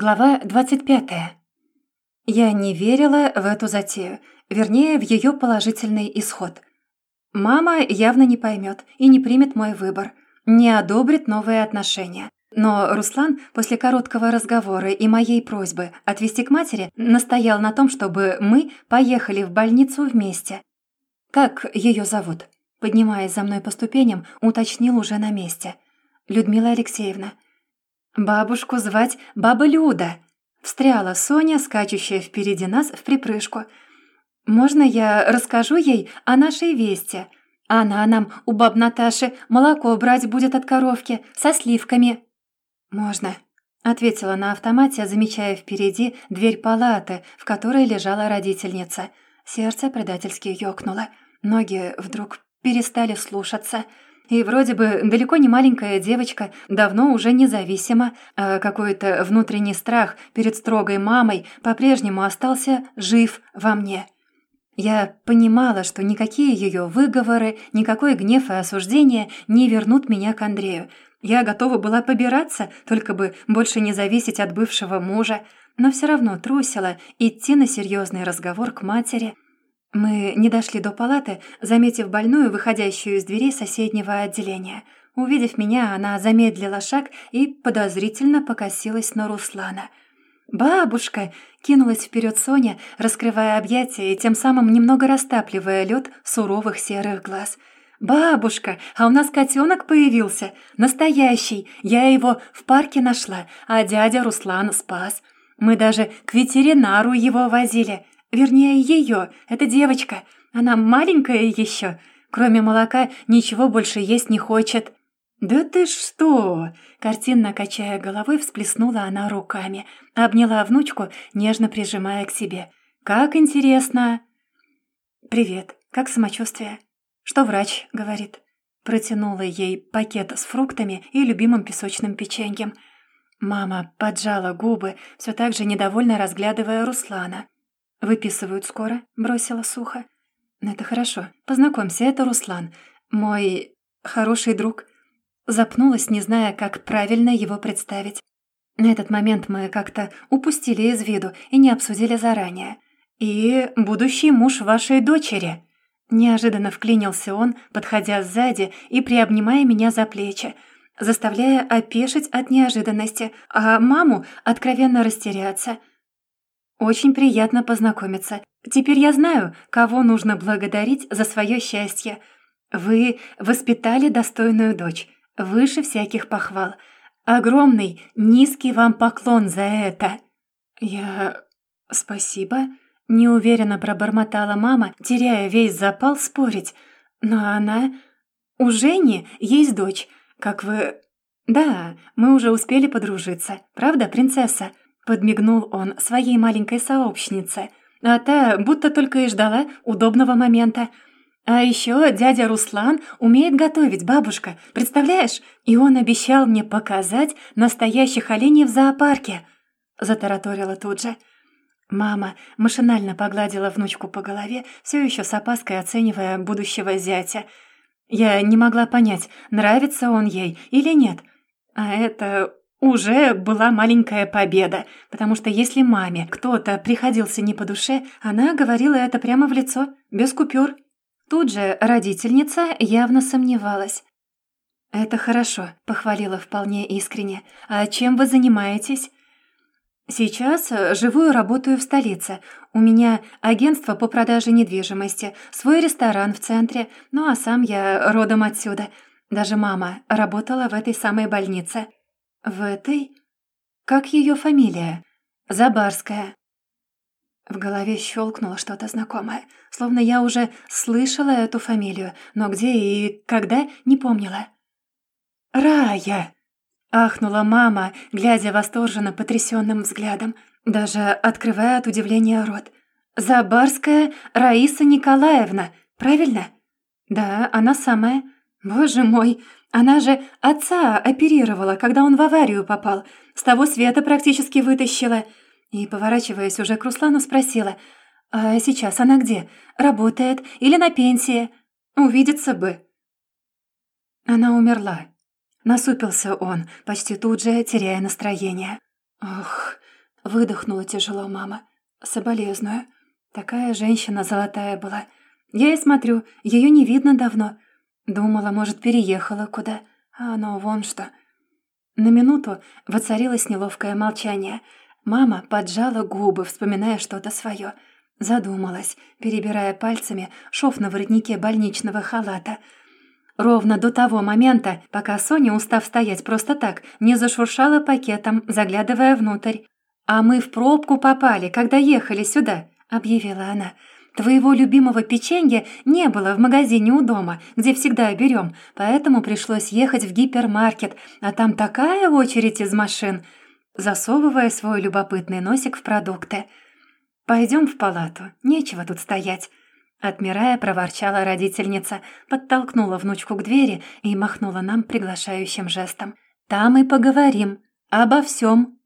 Глава 25. Я не верила в эту затею, вернее, в ее положительный исход. Мама явно не поймет и не примет мой выбор, не одобрит новые отношения. Но Руслан после короткого разговора и моей просьбы отвезти к матери настоял на том, чтобы мы поехали в больницу вместе. «Как ее зовут?» Поднимаясь за мной по ступеням, уточнил уже на месте. «Людмила Алексеевна». «Бабушку звать Баба Люда», — встряла Соня, скачущая впереди нас в припрыжку. «Можно я расскажу ей о нашей вести? Она нам у баб Наташи молоко брать будет от коровки со сливками». «Можно», — ответила на автомате, замечая впереди дверь палаты, в которой лежала родительница. Сердце предательски ёкнуло. Ноги вдруг перестали слушаться — и вроде бы далеко не маленькая девочка, давно уже независима, а какой-то внутренний страх перед строгой мамой по-прежнему остался жив во мне. Я понимала, что никакие ее выговоры, никакой гнев и осуждение не вернут меня к Андрею. Я готова была побираться, только бы больше не зависеть от бывшего мужа, но все равно трусила идти на серьезный разговор к матери – мы не дошли до палаты, заметив больную, выходящую из дверей соседнего отделения. Увидев меня, она замедлила шаг и подозрительно покосилась на Руслана. «Бабушка!» — кинулась вперед Соня, раскрывая объятия и тем самым немного растапливая лед суровых серых глаз. «Бабушка, а у нас котенок появился! Настоящий! Я его в парке нашла, а дядя Руслан спас. Мы даже к ветеринару его возили. Вернее, ее. Это девочка. Она маленькая еще. Кроме молока ничего больше есть не хочет». «Да ты что!» Картинно качая головой, всплеснула она руками. Обняла внучку, нежно прижимая к себе. «Как интересно!» «Привет. Как самочувствие?» «Что врач?» — говорит. Протянула ей пакет с фруктами и любимым песочным печеньем. Мама поджала губы, все так же недовольно разглядывая Руслана. «Выписывают скоро», — бросила сухо. «Это хорошо. Познакомься, это Руслан. Мой хороший друг». Запнулась, не зная, как правильно его представить. На этот момент мы как-то упустили из виду и не обсудили заранее. «И будущий муж вашей дочери». Неожиданно вклинился он, подходя сзади и приобнимая меня за плечи, заставляя опешить от неожиданности, а маму откровенно растеряться — «Очень приятно познакомиться. Теперь я знаю, кого нужно благодарить за свое счастье. Вы воспитали достойную дочь, выше всяких похвал. Огромный, низкий вам поклон за это». «Я... спасибо», — неуверенно пробормотала мама, теряя весь запал спорить. «Но она... У Жени есть дочь, как вы...» «Да, мы уже успели подружиться, правда, принцесса?» Подмигнул он своей маленькой сообщнице, а та будто только и ждала удобного момента. «А еще дядя Руслан умеет готовить, бабушка, представляешь? И он обещал мне показать настоящих оленей в зоопарке», — затараторила тут же. Мама машинально погладила внучку по голове, все еще с опаской оценивая будущего зятя. Я не могла понять, нравится он ей или нет. А это уже была маленькая победа, потому что если маме кто-то приходился не по душе, она говорила это прямо в лицо, без купюр. Тут же родительница явно сомневалась. «Это хорошо», — похвалила вполне искренне. «А чем вы занимаетесь?» «Сейчас живу и работаю в столице. У меня агентство по продаже недвижимости, свой ресторан в центре, ну а сам я родом отсюда. Даже мама работала в этой самой больнице». «В этой? Как ее фамилия? Забарская». В голове щелкнуло что-то знакомое, словно я уже слышала эту фамилию, но где и когда не помнила. «Рая!» — ахнула мама, глядя восторженно потрясенным взглядом, даже открывая от удивления рот. «Забарская Раиса Николаевна, правильно?» «Да, она самая. Боже мой, она же отца оперировала, когда он в аварию попал. С того света практически вытащила. И, поворачиваясь уже к Руслану, спросила, «А сейчас она где? Работает или на пенсии? Увидеться бы». Она умерла. Насупился он, почти тут же теряя настроение. Ох, выдохнула тяжело мама. Соболезную. Такая женщина золотая была. Я и смотрю, ее не видно давно. Думала, может, переехала куда. А оно вон что. На минуту воцарилось неловкое молчание. Мама поджала губы, вспоминая что-то свое. Задумалась, перебирая пальцами шов на воротнике больничного халата. Ровно до того момента, пока Соня, устав стоять просто так, не зашуршала пакетом, заглядывая внутрь. «А мы в пробку попали, когда ехали сюда», — объявила она. Твоего любимого печенья не было в магазине у дома, где всегда берем, поэтому пришлось ехать в гипермаркет, а там такая очередь из машин», засовывая свой любопытный носик в продукты. «Пойдем в палату, нечего тут стоять». Отмирая, проворчала родительница, подтолкнула внучку к двери и махнула нам приглашающим жестом. «Там и поговорим. Обо всем.